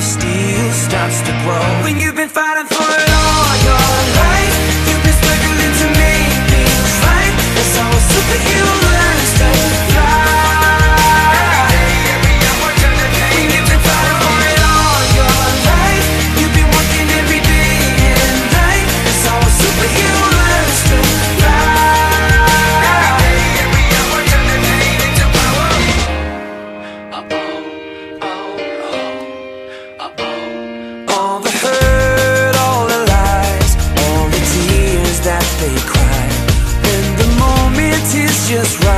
Steel starts to grow. When you've been fighting for it just right,